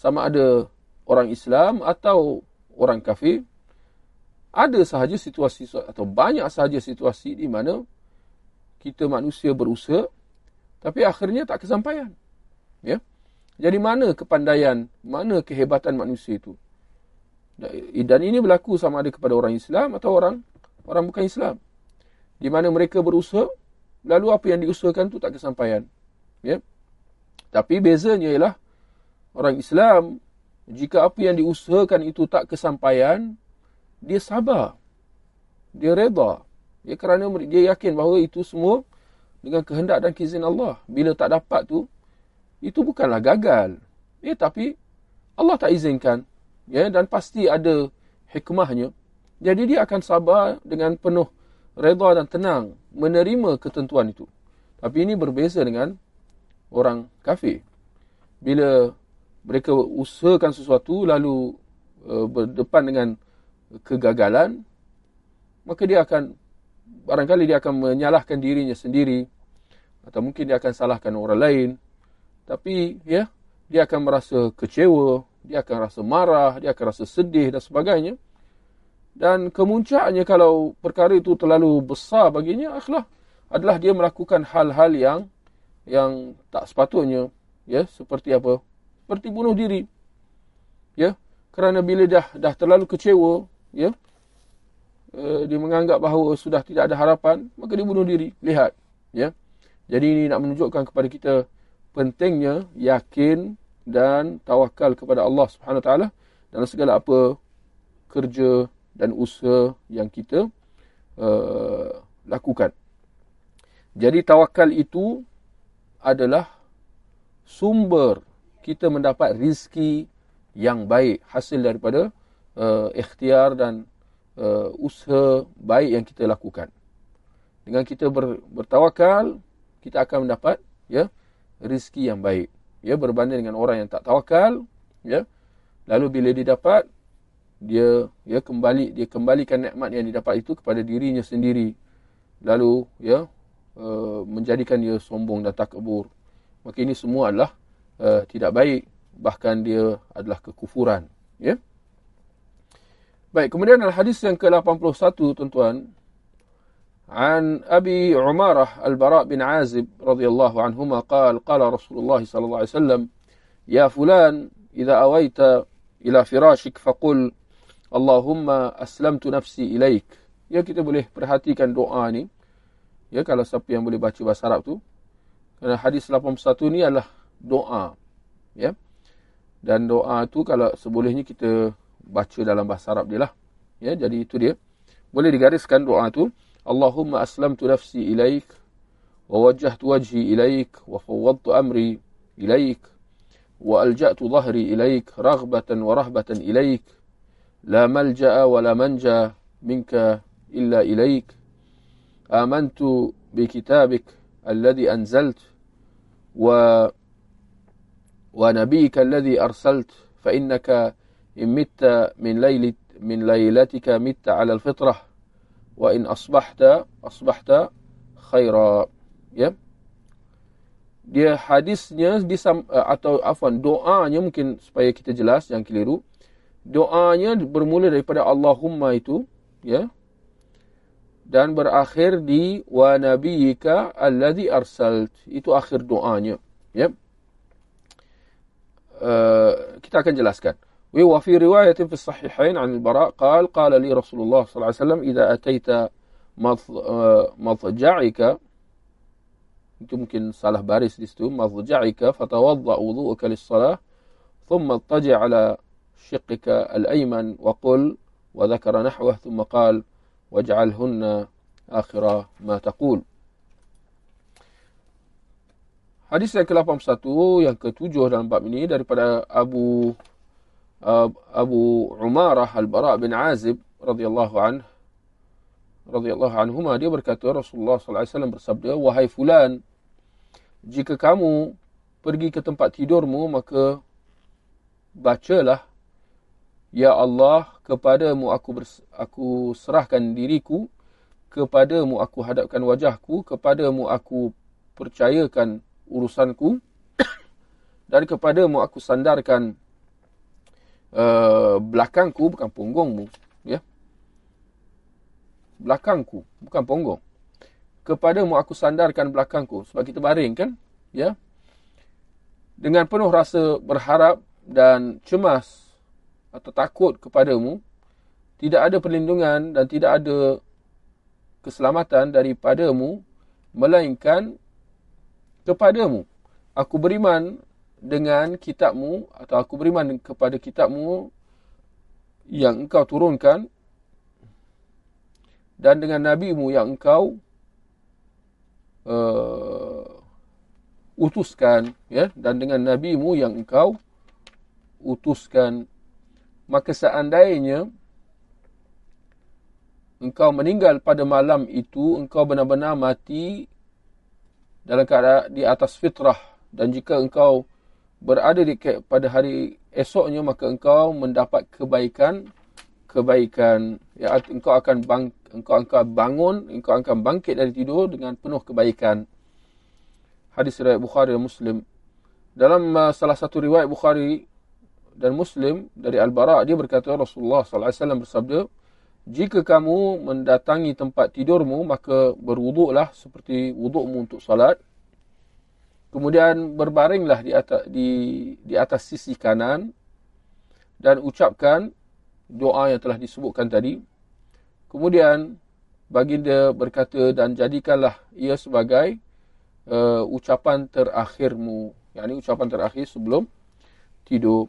sama ada orang Islam atau orang kafir, ada sahaja situasi atau banyak sahaja situasi di mana kita manusia berusaha tapi akhirnya tak kesampaian. Ya. Jadi mana kepandaian, mana kehebatan manusia itu? Dan ini berlaku sama ada kepada orang Islam atau orang orang bukan Islam. Di mana mereka berusaha, lalu apa yang diusahakan itu tak kesampaian. Ya. Tapi bezanya ialah orang Islam, jika apa yang diusahakan itu tak kesampaian, dia sabar. Dia reda. Ya, kerana dia yakin bahawa itu semua dengan kehendak dan kizin Allah. Bila tak dapat tu, itu bukanlah gagal. Ya, tapi Allah tak izinkan. Ya, dan pasti ada hikmahnya. Jadi dia akan sabar dengan penuh reda dan tenang menerima ketentuan itu. Tapi ini berbeza dengan orang kafir. Bila mereka usahakan sesuatu lalu uh, berdepan dengan kegagalan maka dia akan barangkali dia akan menyalahkan dirinya sendiri atau mungkin dia akan salahkan orang lain. Tapi ya dia akan merasa kecewa dia akan rasa marah dia akan rasa sedih dan sebagainya. Dan kemuncaknya kalau perkara itu terlalu besar baginya akhlah adalah dia melakukan hal-hal yang yang tak sepatutnya ya seperti apa seperti bunuh diri. Ya, kerana bila dah dah terlalu kecewa, ya, uh, dia menganggap bahawa sudah tidak ada harapan, maka dia bunuh diri. Lihat, ya. Jadi ini nak menunjukkan kepada kita pentingnya yakin dan tawakal kepada Allah Subhanahu taala dalam segala apa kerja dan usaha yang kita uh, lakukan. Jadi tawakal itu adalah sumber kita mendapat rizki yang baik hasil daripada uh, ikhtiar dan uh, usaha baik yang kita lakukan. Dengan kita ber, bertawakal, kita akan mendapat ya rizki yang baik. Ya berbanding dengan orang yang tak tawakal, ya. Lalu bila dia dapat dia ya kembali dia kembalikan nikmat yang didapat itu kepada dirinya sendiri. Lalu ya uh, menjadikan dia sombong dan takabur. Maka ini semua adalah uh, tidak baik bahkan dia adalah kekufuran ya baik kemudian al hadis yang ke-81 tuan-tuan عن أبي عمارة البراء بن عازب رضي الله عنهما قال قال رسول الله صلى الله عليه وسلم يا فلان إذا أويت إلى فراشك فقل اللهم أسلمت نفسي إليك ya kita boleh perhatikan doa ni ya kalau siapa yang boleh baca bahasa Arab tu kerana hadis 81 ni adalah doa ya. Dan doa tu kalau sebolehnya kita baca dalam bahasa Arab dia lah ya. Jadi itu dia. Boleh digariskan doa tu Allahumma aslamtu nafsi ilaik wa wajjahtu wajhi ilaik wa fawwadtu amri ilaik wa alja'tu dhahri ilaik raghbatan wa rahbatan ilaik la malja'a wa la manja minka illa ilaik. Amantu bi kitabik alladhi anzalt wa ونبيك الذي أرسلت فإنك إن مت من ليلة من ليلتك مت على الفطرة وإن أصبحت أصبحت خيرا ya dia hadisnya disam, atau afwan doanya mungkin supaya kita jelas yang keliru doanya bermula daripada Allahumma itu ya dan berakhir di wa nabiyyika alladhi arsalt itu akhir doanya ya uh, kita akan jelaskan. Wa fi riwayatin fi sahihain 'an al-Bara' qala qala li Rasulullah sallallahu alaihi wasallam idza ataita madja'ika itu mungkin salah baris di situ madja'ika fatawadda wudu'uka lis-salah thumma ittaji' ala shiqqika al-ayman wa qul wa dhakara nahwahu thumma qala waj'alhunna Hadis yang ke-81 yang ke-7 dalam bab ini daripada Abu uh, Abu Umarah Al-Bara' bin Azib radhiyallahu an radhiyallahu anhuma dia berkata Rasulullah sallallahu alaihi wasallam bersabda wahai fulan jika kamu pergi ke tempat tidurmu maka bacalah ya Allah kepadamu aku bers- aku serahkan diriku kepadamu aku hadapkan wajahku kepadamu aku percayakan urusanku. Dan kepadamu aku sandarkan uh, belakangku bukan punggungmu ya. Belakangku bukan punggung. Kepadamu aku sandarkan belakangku sebab kita baring kan? Ya. Dengan penuh rasa berharap dan cemas atau takut kepadamu tidak ada perlindungan dan tidak ada keselamatan daripadamu melainkan kepadamu. Aku beriman dengan kitabmu atau aku beriman kepada kitabmu yang engkau turunkan dan dengan nabimu yang engkau uh, utuskan ya dan dengan nabimu yang engkau utuskan maka seandainya engkau meninggal pada malam itu engkau benar-benar mati dalam keadaan di atas fitrah. Dan jika engkau berada di pada hari esoknya maka engkau mendapat kebaikan kebaikan. Ya engkau akan bang, engkau akan bangun engkau akan bangkit dari tidur dengan penuh kebaikan. Hadis riwayat Bukhari dan Muslim. Dalam uh, salah satu riwayat Bukhari dan Muslim dari Al-Bara dia berkata Rasulullah sallallahu alaihi wasallam bersabda jika kamu mendatangi tempat tidurmu, maka berwuduklah seperti wudukmu untuk salat. Kemudian berbaringlah di atas, di, di atas sisi kanan dan ucapkan doa yang telah disebutkan tadi. Kemudian baginda berkata dan jadikanlah ia sebagai uh, ucapan terakhirmu. Yang ini ucapan terakhir sebelum tidur.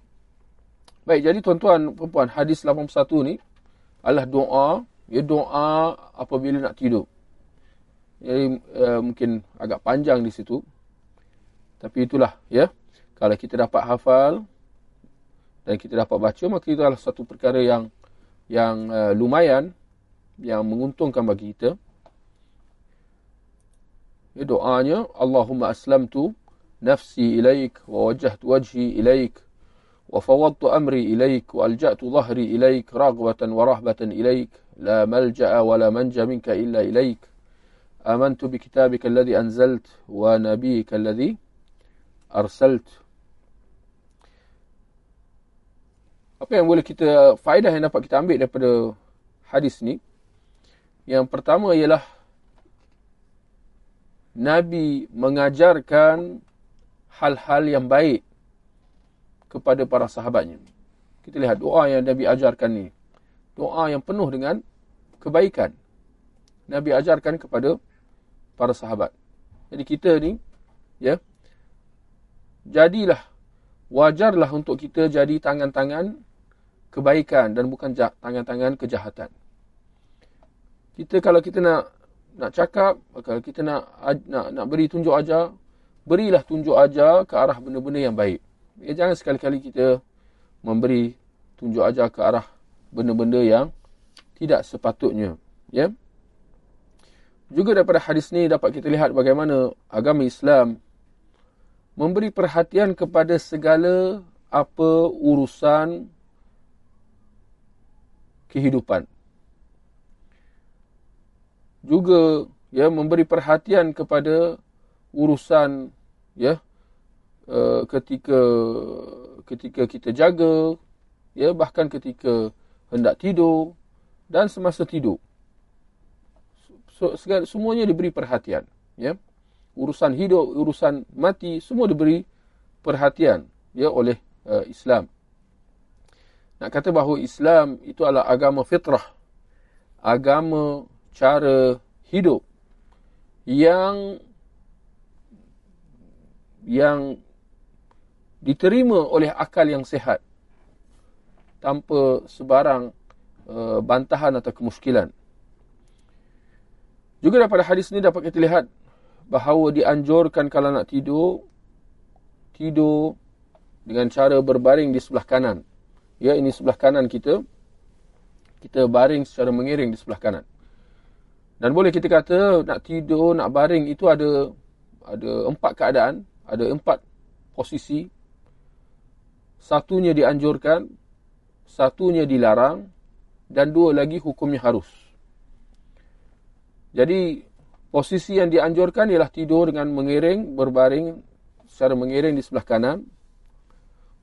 Baik, jadi tuan-tuan perempuan hadis 81 ni adalah doa, ya doa apabila nak tidur. Jadi uh, mungkin agak panjang di situ. Tapi itulah ya. Kalau kita dapat hafal dan kita dapat baca maka itu adalah satu perkara yang yang uh, lumayan yang menguntungkan bagi kita. Ya doanya Allahumma aslamtu nafsi ilaik wa wajjahtu wajhi ilaik وفوضت أمري إليك وألجأت ظهري إليك رغبة ورهبة إليك لا ملجأ ولا منجى منك إلا إليك آمنت بكتابك الذي أنزلت ونبيك الذي أرسلت Apa yang boleh kita faedah yang dapat kita ambil daripada hadis ni? Yang pertama ialah Nabi mengajarkan hal-hal yang baik kepada para sahabatnya. Kita lihat doa yang Nabi ajarkan ni. Doa yang penuh dengan kebaikan. Nabi ajarkan kepada para sahabat. Jadi kita ni, ya, jadilah, wajarlah untuk kita jadi tangan-tangan kebaikan dan bukan tangan-tangan kejahatan. Kita kalau kita nak nak cakap, kalau kita nak nak nak beri tunjuk ajar, berilah tunjuk ajar ke arah benda-benda yang baik. Ya, jangan sekali-kali kita memberi tunjuk ajar ke arah benda-benda yang tidak sepatutnya. Ya. Juga daripada hadis ni dapat kita lihat bagaimana agama Islam memberi perhatian kepada segala apa urusan kehidupan. Juga ya memberi perhatian kepada urusan ya uh, ketika ketika kita jaga ya bahkan ketika hendak tidur dan semasa tidur so, segala, semuanya diberi perhatian ya urusan hidup urusan mati semua diberi perhatian ya oleh uh, Islam. Nak kata bahawa Islam itu adalah agama fitrah. Agama cara hidup yang yang diterima oleh akal yang sehat tanpa sebarang uh, bantahan atau kemuskilan. Juga daripada hadis ini dapat kita lihat bahawa dianjurkan kalau nak tidur, tidur dengan cara berbaring di sebelah kanan. Ya, ini sebelah kanan kita. Kita baring secara mengiring di sebelah kanan. Dan boleh kita kata nak tidur, nak baring itu ada ada empat keadaan, ada empat posisi. Satunya dianjurkan, satunya dilarang dan dua lagi hukumnya harus. Jadi posisi yang dianjurkan ialah tidur dengan mengiring, berbaring secara mengiring di sebelah kanan.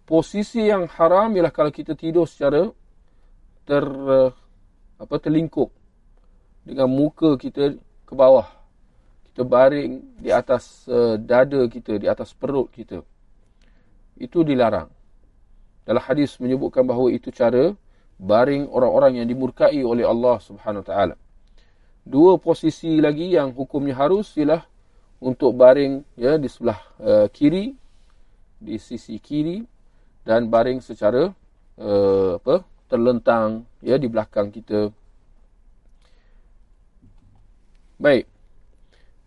Posisi yang haram ialah kalau kita tidur secara ter apa terlingkup dengan muka kita ke bawah. Kita baring di atas uh, dada kita, di atas perut kita. Itu dilarang. Dalam hadis menyebutkan bahawa itu cara baring orang-orang yang dimurkai oleh Allah Subhanahu taala. Dua posisi lagi yang hukumnya harus ialah untuk baring ya di sebelah uh, kiri di sisi kiri dan baring secara uh, apa terlentang ya di belakang kita Baik.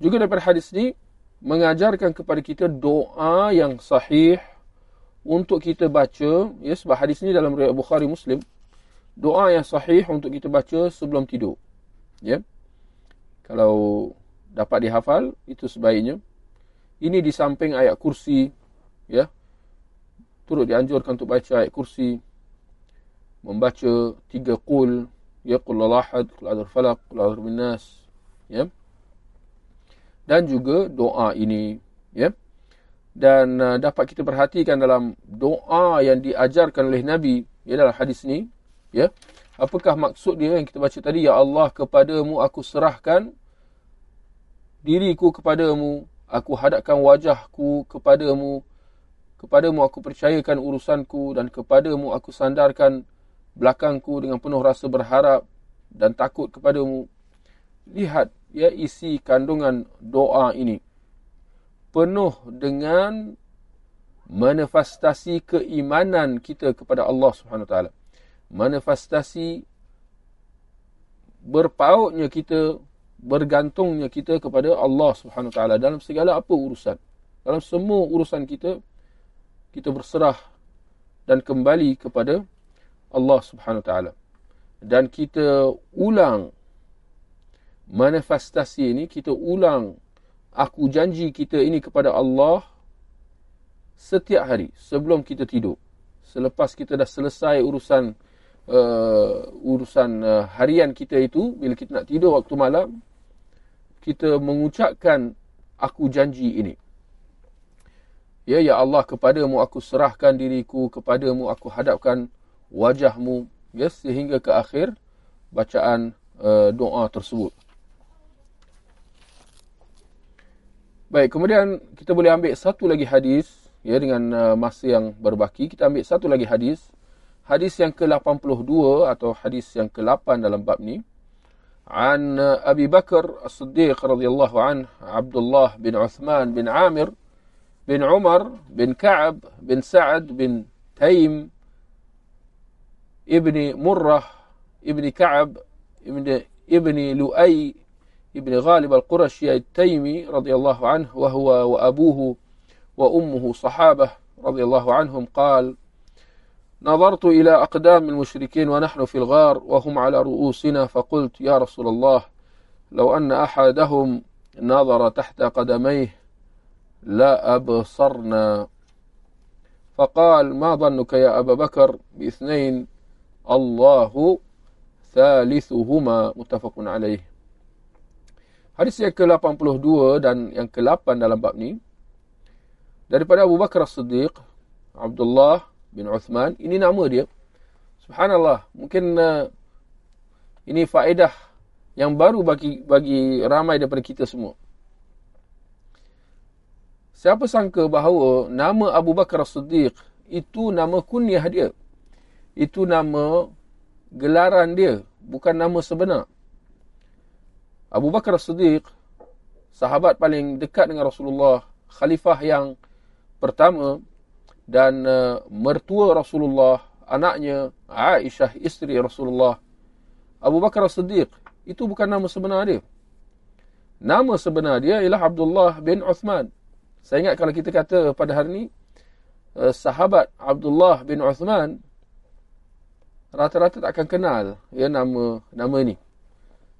Juga daripada hadis ini mengajarkan kepada kita doa yang sahih untuk kita baca ya sebab hadis ini dalam riwayat Bukhari Muslim doa yang sahih untuk kita baca sebelum tidur. Ya. Kalau dapat dihafal itu sebaiknya. Ini di samping ayat kursi ya. Turut dianjurkan untuk baca ayat kursi membaca tiga qul ya qul lalahad qul adzal falaq qul adzal minnas ya dan juga doa ini ya dan uh, dapat kita perhatikan dalam doa yang diajarkan oleh nabi ya dalam hadis ini ya. Apakah maksud dia yang kita baca tadi? Ya Allah kepadamu aku serahkan diriku kepadamu. Aku hadapkan wajahku kepadamu. Kepadamu aku percayakan urusanku dan kepadamu aku sandarkan belakangku dengan penuh rasa berharap dan takut kepadamu. Lihat ya isi kandungan doa ini penuh dengan manifestasi keimanan kita kepada Allah Subhanahu taala. Manifestasi berpautnya kita bergantungnya kita kepada Allah Subhanahu taala dalam segala apa urusan. Dalam semua urusan kita kita berserah dan kembali kepada Allah Subhanahu taala. Dan kita ulang manifestasi ini kita ulang aku janji kita ini kepada Allah setiap hari sebelum kita tidur. Selepas kita dah selesai urusan uh, urusan uh, harian kita itu bila kita nak tidur waktu malam kita mengucapkan aku janji ini. Ya ya Allah kepadamu aku serahkan diriku kepadamu aku hadapkan wajahmu. Ya sehingga ke akhir bacaan uh, doa tersebut Baik, kemudian kita boleh ambil satu lagi hadis ya dengan uh, masa yang berbaki. Kita ambil satu lagi hadis. Hadis yang ke-82 atau hadis yang ke-8 dalam bab ni. An uh, Abi Bakar As-Siddiq radhiyallahu an Abdullah bin Uthman bin Amir bin Umar bin Ka'ab bin Sa'ad bin Taim ibni Murrah ibni Ka'ab ibni ibni Lu'ay ابن غالب القرشي التيمي رضي الله عنه وهو وأبوه وأمه صحابة رضي الله عنهم قال نظرت إلى أقدام المشركين ونحن في الغار وهم على رؤوسنا فقلت يا رسول الله لو أن أحدهم نظر تحت قدميه لا أبصرنا. فقال ما ظنك يا أبا بكر باثنين؟ الله ثالثهما. متفق عليه. Hadis yang ke-82 dan yang ke-8 dalam bab ni daripada Abu Bakar As-Siddiq Abdullah bin Uthman ini nama dia subhanallah mungkin uh, ini faedah yang baru bagi bagi ramai daripada kita semua siapa sangka bahawa nama Abu Bakar As-Siddiq itu nama kunyah dia. Itu nama gelaran dia, bukan nama sebenar. Abu Bakar As-Siddiq, sahabat paling dekat dengan Rasulullah, khalifah yang pertama dan uh, mertua Rasulullah, anaknya Aisyah, isteri Rasulullah. Abu Bakar As-Siddiq, itu bukan nama sebenar dia. Nama sebenar dia ialah Abdullah bin Uthman. Saya ingat kalau kita kata pada hari ini, uh, sahabat Abdullah bin Uthman, rata-rata tak akan kenal ya nama nama ini.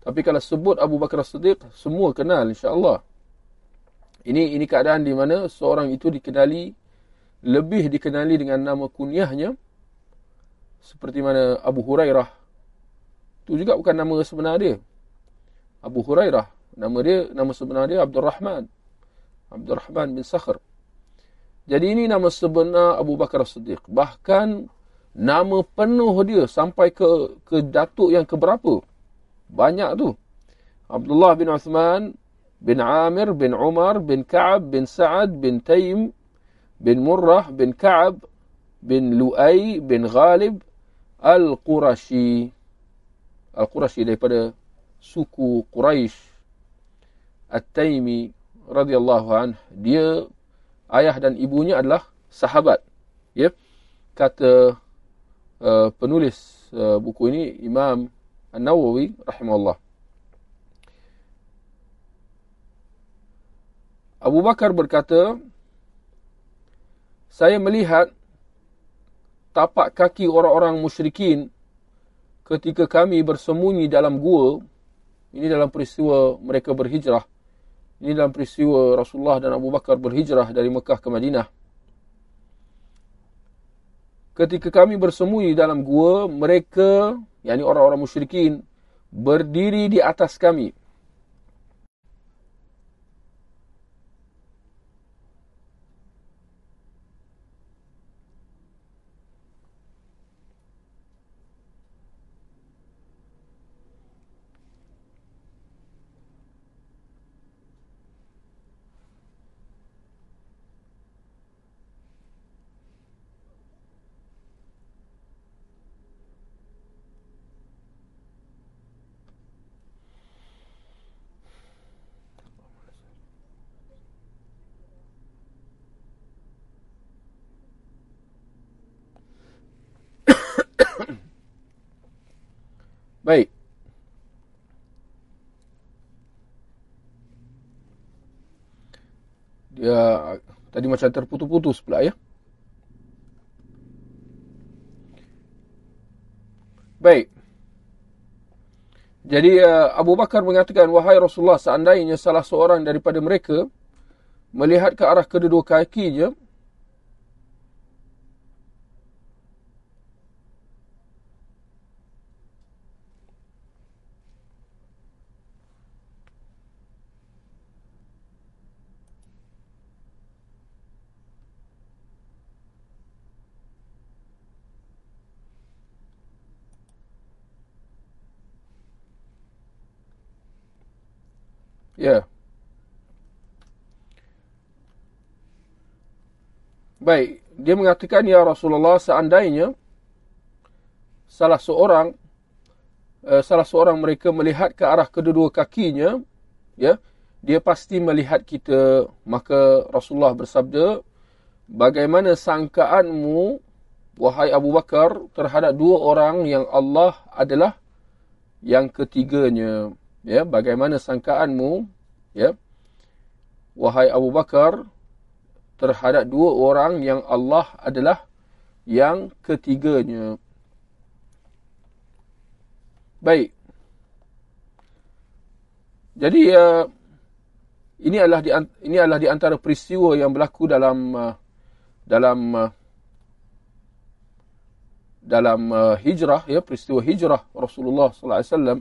Tapi kalau sebut Abu Bakar As-Siddiq, semua kenal insya-Allah. Ini ini keadaan di mana seorang itu dikenali lebih dikenali dengan nama kunyahnya seperti mana Abu Hurairah. Itu juga bukan nama sebenar dia. Abu Hurairah Nama dia, nama sebenar dia Abdul Rahman. Abdul Rahman bin Sakhr. Jadi ini nama sebenar Abu Bakar As-Siddiq. Bahkan nama penuh dia sampai ke ke datuk yang keberapa. Banyak tu. Abdullah bin Uthman bin Amir bin Umar bin Ka'ab bin Sa'ad bin Taim bin Murrah bin Ka'ab bin Lu'ay bin Ghalib Al-Qurashi. Al-Qurashi daripada suku Quraisy At-Taimi radhiyallahu anh dia ayah dan ibunya adalah sahabat ya kata uh, penulis uh, buku ini Imam An-Nawawi rahimahullah Abu Bakar berkata saya melihat tapak kaki orang-orang musyrikin ketika kami bersembunyi dalam gua ini dalam peristiwa mereka berhijrah ini dalam peristiwa Rasulullah dan Abu Bakar berhijrah dari Mekah ke Madinah. Ketika kami bersembunyi dalam gua, mereka, yakni orang-orang musyrikin, berdiri di atas kami. Baik. Dia tadi macam terputus-putus pula ya. Baik. Jadi uh, Abu Bakar mengatakan, Wahai Rasulullah, seandainya salah seorang daripada mereka melihat ke arah kedua kakinya, Ya. Baik, dia mengatakan ya Rasulullah seandainya salah seorang uh, salah seorang mereka melihat ke arah kedua-dua kakinya, ya, dia pasti melihat kita. Maka Rasulullah bersabda, bagaimana sangkaanmu wahai Abu Bakar terhadap dua orang yang Allah adalah yang ketiganya? Ya, bagaimana sangkaanmu ya wahai Abu Bakar terhadap dua orang yang Allah adalah yang ketiganya. Baik. Jadi uh, ini adalah di ini adalah di antara peristiwa yang berlaku dalam uh, dalam uh, dalam uh, hijrah ya peristiwa hijrah Rasulullah sallallahu alaihi wasallam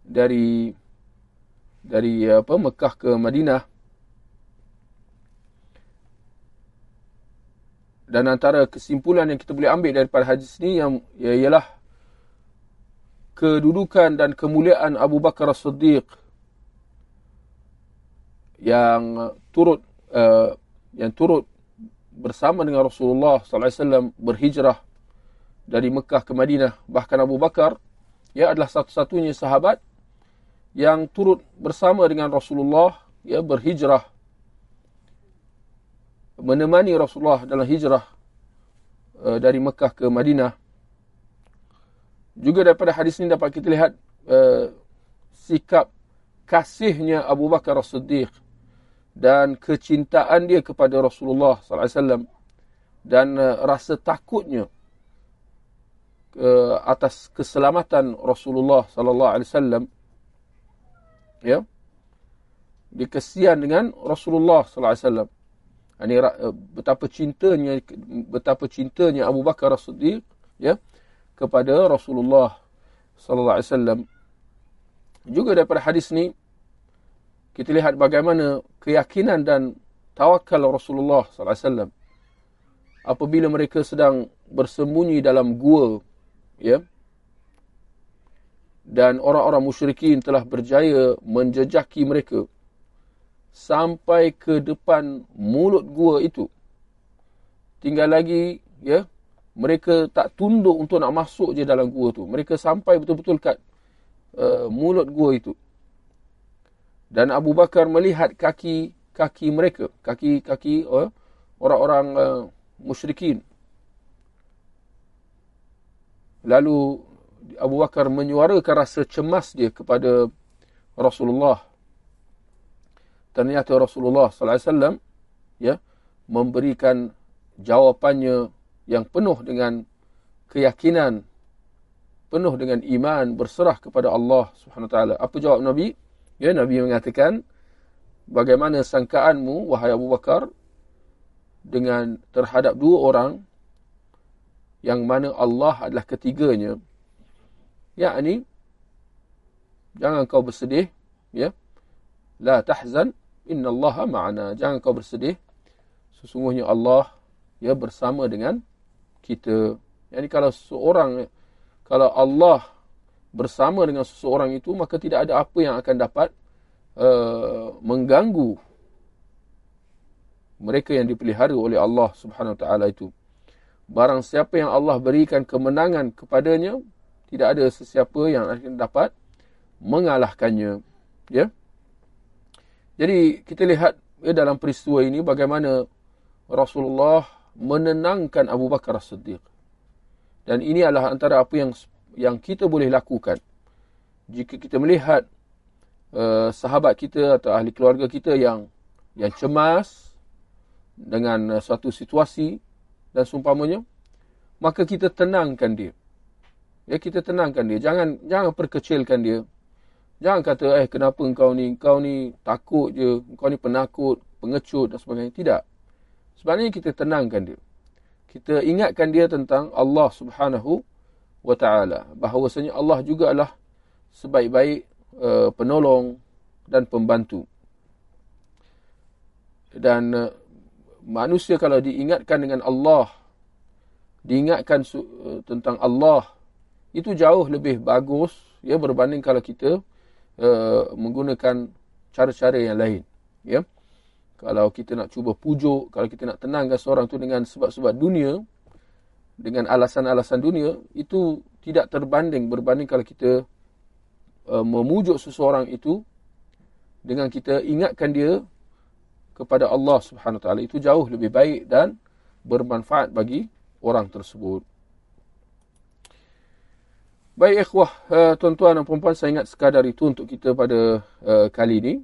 dari dari apa Mekah ke Madinah dan antara kesimpulan yang kita boleh ambil daripada hadis ini yang ialah kedudukan dan kemuliaan Abu Bakar As-Siddiq yang turut uh, yang turut bersama dengan Rasulullah SAW berhijrah dari Mekah ke Madinah. Bahkan Abu Bakar, ia adalah satu-satunya sahabat yang turut bersama dengan Rasulullah ya berhijrah menemani Rasulullah dalam hijrah uh, dari Mekah ke Madinah. Juga daripada hadis ini dapat kita lihat uh, sikap kasihnya Abu Bakar As-Siddiq dan kecintaan dia kepada Rasulullah sallallahu alaihi wasallam dan uh, rasa takutnya uh, atas keselamatan Rasulullah sallallahu alaihi wasallam ya dikesian dengan Rasulullah sallallahu alaihi wasallam ini uh, betapa cintanya betapa cintanya Abu Bakar As-Siddiq ya kepada Rasulullah sallallahu alaihi wasallam. Juga daripada hadis ni kita lihat bagaimana keyakinan dan tawakal Rasulullah sallallahu alaihi wasallam apabila mereka sedang bersembunyi dalam gua ya. Dan orang-orang musyrikin telah berjaya menjejaki mereka sampai ke depan mulut gua itu tinggal lagi ya mereka tak tunduk untuk nak masuk je dalam gua tu mereka sampai betul-betul kat uh, mulut gua itu. Dan Abu Bakar melihat kaki-kaki mereka, kaki-kaki uh, orang-orang uh, musyrikin. Lalu Abu Bakar menyuarakan rasa cemas dia kepada Rasulullah. Ternyata Rasulullah sallallahu alaihi wasallam ya memberikan jawapannya yang penuh dengan keyakinan penuh dengan iman berserah kepada Allah Subhanahu taala. Apa jawab Nabi? Ya Nabi mengatakan bagaimana sangkaanmu wahai Abu Bakar dengan terhadap dua orang yang mana Allah adalah ketiganya. Yakni jangan kau bersedih ya. La tahzan innallaha ma'ana. Jangan kau bersedih. Sesungguhnya Allah ya bersama dengan kita. Yani kalau seorang kalau Allah bersama dengan seseorang itu maka tidak ada apa yang akan dapat uh, mengganggu mereka yang dipelihara oleh Allah Subhanahu Wa Taala itu. Barang siapa yang Allah berikan kemenangan kepadanya, tidak ada sesiapa yang akan dapat mengalahkannya. Ya. Jadi kita lihat ya, dalam peristiwa ini bagaimana Rasulullah menenangkan Abu Bakar As-Siddiq. Dan ini adalah antara apa yang yang kita boleh lakukan. Jika kita melihat uh, sahabat kita atau ahli keluarga kita yang yang cemas dengan uh, suatu situasi dan seumpamanya, maka kita tenangkan dia. Ya kita tenangkan dia. Jangan jangan perkecilkan dia. Jangan kata eh kenapa engkau ni? Engkau ni takut je, engkau ni penakut, pengecut dan sebagainya. Tidak. Sebenarnya kita tenangkan dia. Kita ingatkan dia tentang Allah Subhanahu wa taala. Bahawasanya Allah juga adalah sebaik-baik uh, penolong dan pembantu. Dan uh, manusia kalau diingatkan dengan Allah diingatkan uh, tentang Allah itu jauh lebih bagus ya berbanding kalau kita uh, menggunakan cara-cara yang lain ya kalau kita nak cuba pujuk, kalau kita nak tenangkan seorang tu dengan sebab-sebab dunia, dengan alasan-alasan dunia, itu tidak terbanding berbanding kalau kita uh, memujuk seseorang itu dengan kita ingatkan dia kepada Allah Subhanahu taala itu jauh lebih baik dan bermanfaat bagi orang tersebut. Baik ikhwah, uh, tuan-tuan dan puan-puan, saya ingat sekadar itu untuk kita pada uh, kali ini.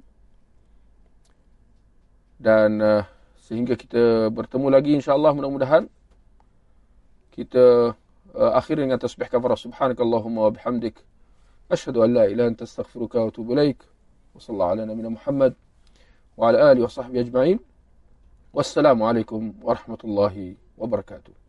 Dan uh, sehingga kita bertemu lagi insyaallah mudah-mudahan kita uh, akhir dengan tasbih kafarah. Subhanakallahumma wa bihamdik. Asyhadu an la ilaha anta astaghfiruka wa atubu ilaik. Wa sallallahu ala nabiyyina muhammad wa ala alihi wa sahbihi ajma'in. Wassalamu alaikum warahmatullahi wabarakatuh